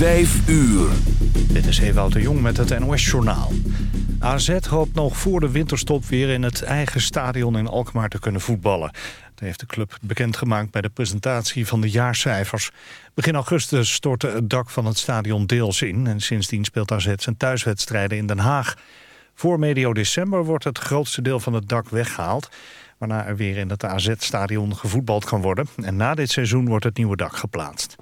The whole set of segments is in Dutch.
5 uur. Dit is Ewout de Jong met het NOS-journaal. AZ hoopt nog voor de winterstop weer in het eigen stadion in Alkmaar te kunnen voetballen. Dat heeft de club bekendgemaakt bij de presentatie van de jaarcijfers. Begin augustus stortte het dak van het stadion deels in... en sindsdien speelt AZ zijn thuiswedstrijden in Den Haag. Voor medio december wordt het grootste deel van het dak weggehaald... waarna er weer in het AZ-stadion gevoetbald kan worden. En na dit seizoen wordt het nieuwe dak geplaatst.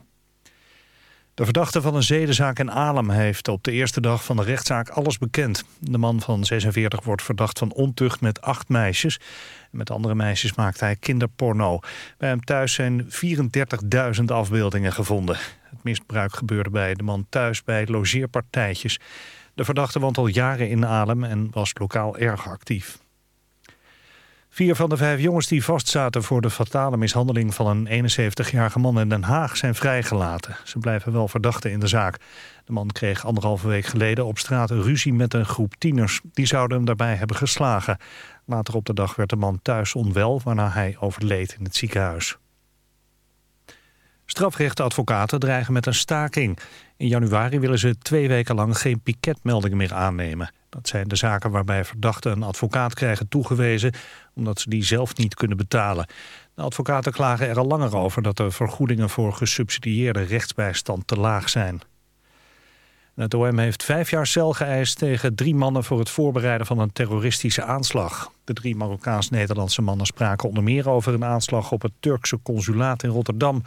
De verdachte van een zedenzaak in Alem heeft op de eerste dag van de rechtszaak alles bekend. De man van 46 wordt verdacht van ontucht met acht meisjes. Met andere meisjes maakte hij kinderporno. Bij hem thuis zijn 34.000 afbeeldingen gevonden. Het misbruik gebeurde bij de man thuis bij logeerpartijtjes. De verdachte woont al jaren in Alem en was lokaal erg actief. Vier van de vijf jongens die vastzaten voor de fatale mishandeling van een 71-jarige man in Den Haag zijn vrijgelaten. Ze blijven wel verdachten in de zaak. De man kreeg anderhalve week geleden op straat ruzie met een groep tieners. Die zouden hem daarbij hebben geslagen. Later op de dag werd de man thuis onwel, waarna hij overleed in het ziekenhuis. Strafrechtadvocaten dreigen met een staking. In januari willen ze twee weken lang geen piketmeldingen meer aannemen. Dat zijn de zaken waarbij verdachten een advocaat krijgen toegewezen... omdat ze die zelf niet kunnen betalen. De advocaten klagen er al langer over dat de vergoedingen voor gesubsidieerde rechtsbijstand te laag zijn. Het OM heeft vijf jaar cel geëist tegen drie mannen voor het voorbereiden van een terroristische aanslag. De drie Marokkaans-Nederlandse mannen spraken onder meer over een aanslag op het Turkse consulaat in Rotterdam.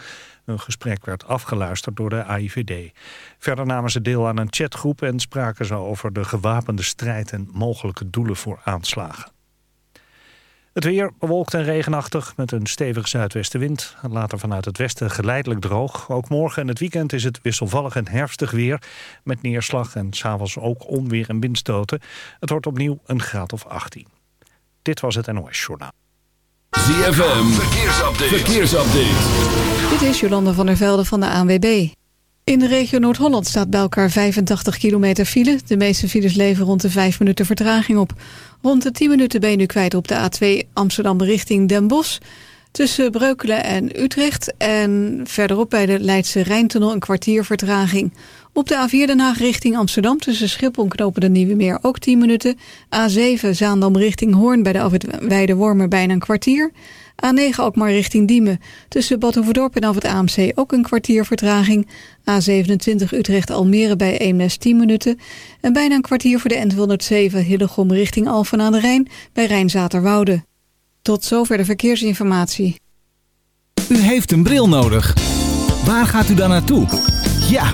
Een gesprek werd afgeluisterd door de AIVD. Verder namen ze deel aan een chatgroep en spraken ze over de gewapende strijd en mogelijke doelen voor aanslagen. Het weer bewolkt en regenachtig met een stevige zuidwestenwind. Later vanuit het westen geleidelijk droog. Ook morgen en het weekend is het wisselvallig en herfstig weer... met neerslag en s'avonds ook onweer en windstoten. Het wordt opnieuw een graad of 18. Dit was het NOS Journaal. ZFM, verkeersupdate. verkeersupdate. Dit is Jolanda van der Velde van de ANWB. In de regio Noord-Holland staat bij elkaar 85 kilometer file. De meeste files leveren rond de 5 minuten vertraging op. Rond de 10 minuten ben je nu kwijt op de A2 Amsterdam richting Den Bosch. Tussen Breukelen en Utrecht. En verderop bij de Leidse Rijntunnel een kwartier vertraging. Op de A4 Den Haag richting Amsterdam tussen Schiphol en Knopen de Nieuwe Meer ook 10 minuten. A7 Zaandam richting Hoorn bij de afwit Wormer bijna een kwartier. A9 ook maar richting Diemen. Tussen Bad Hoeverdorp en af het AMC ook een kwartier vertraging. A27 Utrecht-Almere bij Eemnes 10 minuten. En bijna een kwartier voor de N207 Hillegom richting Alphen aan de Rijn bij Rijnzaterwoude. Tot zover de verkeersinformatie. U heeft een bril nodig. Waar gaat u dan naartoe? Ja,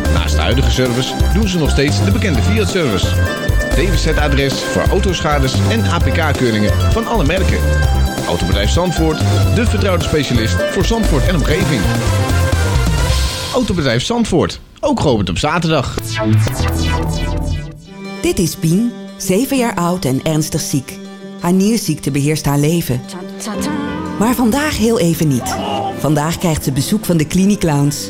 Naast de huidige service doen ze nog steeds de bekende Fiat-service. DWZ-adres voor autoschades en APK-keuringen van alle merken. Autobedrijf Zandvoort, de vertrouwde specialist voor Zandvoort en omgeving. Autobedrijf Zandvoort, ook geopend op zaterdag. Dit is Pien, 7 jaar oud en ernstig ziek. Haar nierziekte beheerst haar leven. Maar vandaag heel even niet. Vandaag krijgt ze bezoek van de Cliniclowns.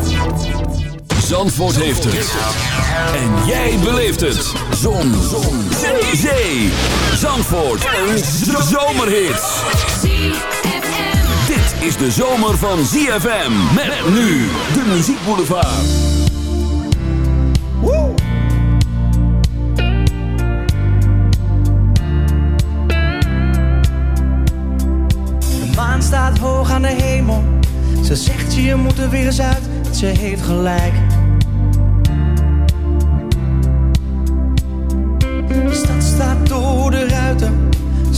Zandvoort heeft het. En jij beleeft het. Zon. Zon. Zee. Zandvoort. Een zomerhit. Dit is de zomer van ZFM. Met nu de muziekboulevard. Woe! De maan staat hoog aan de hemel. Ze zegt je moet er weer eens uit. Ze heeft gelijk.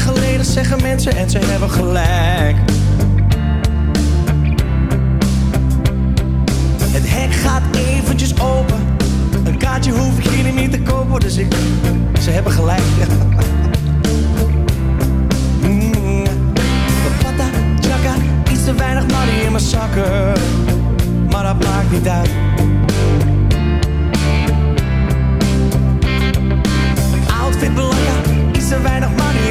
Geleden zeggen mensen en ze hebben gelijk. Het hek gaat eventjes open. Een kaartje hoef ik hier niet te kopen, dus ik... Ze hebben gelijk. Mm. Iets te weinig money in mijn zakken. Maar dat maakt niet uit.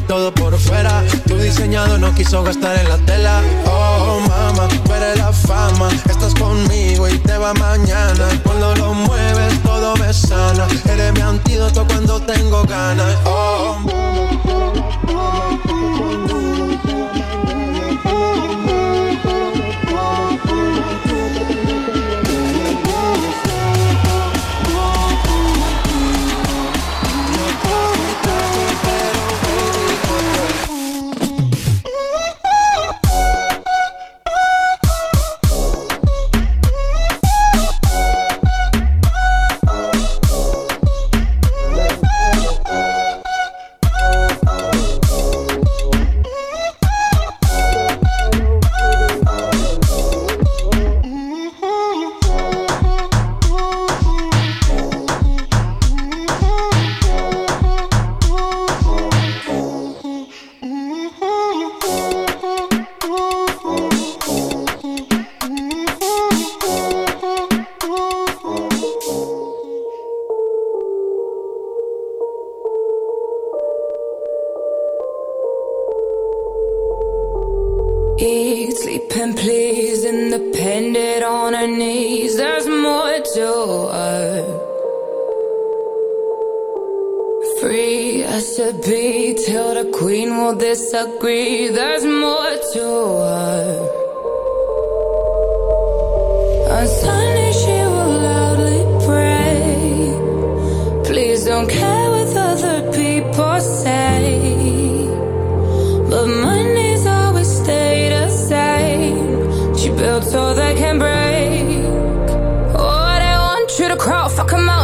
Todo por fuera. Tu diseñado no quiso gastar en la tela. Oh, mama, eres la fama. Estás conmigo y te va mañana. Cuando lo mueves, todo me sana. Eres mi antídoto cuando tengo ganas. Oh, agree there's more to her. On Sunday, she will loudly pray. Please don't care what other people say. But money's always stayed the same. She built so they can break. Oh, they want you to crawl, fuck them out.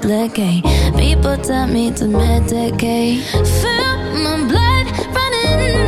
complicate. People tell me to medicate. Feel my blood running.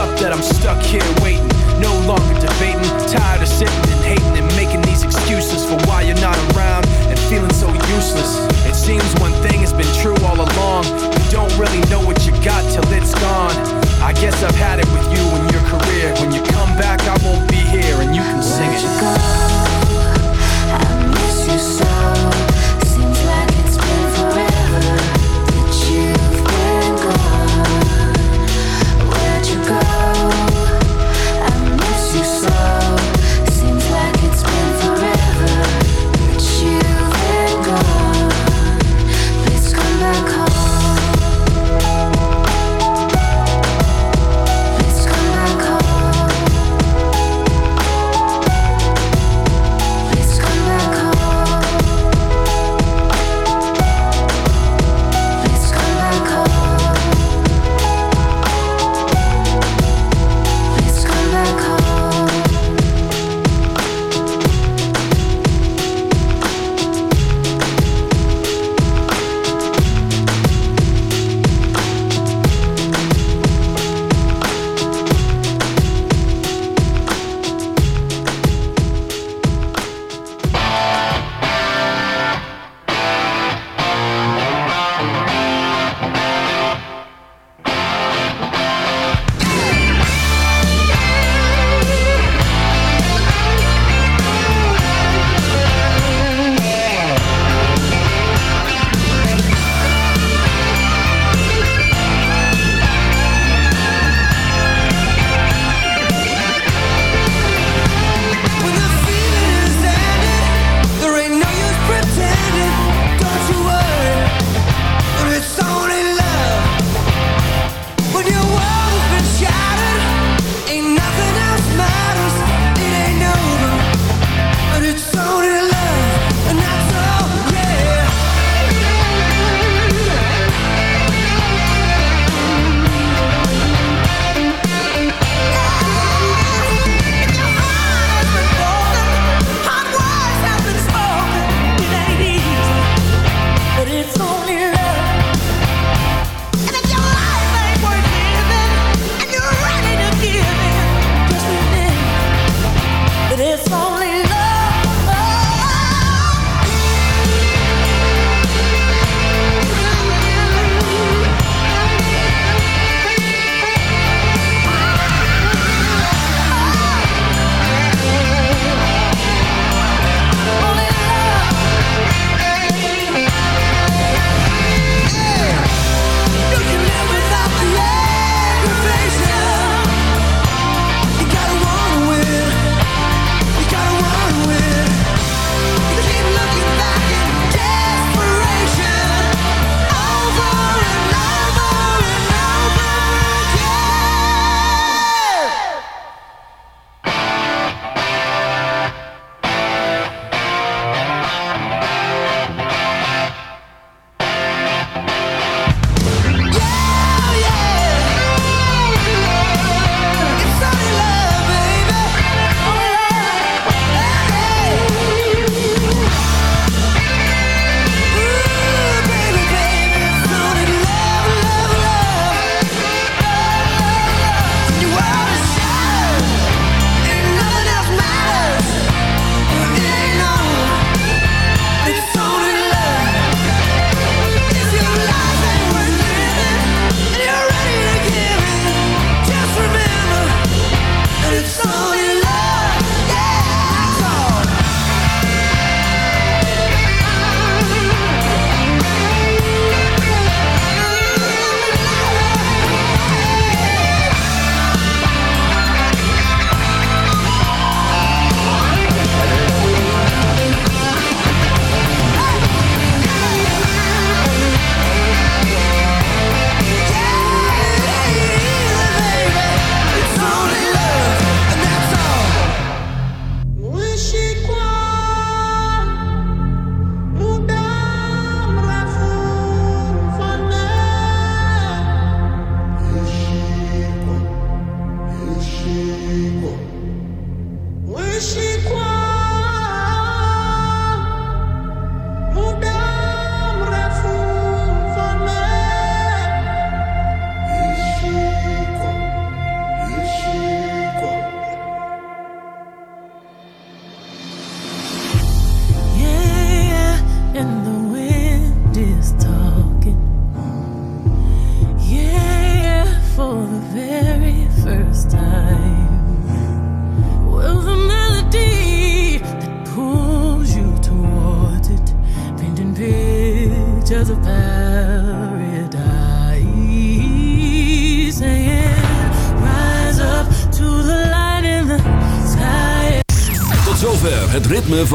Up that I'm stuck here waiting. No longer I've had it with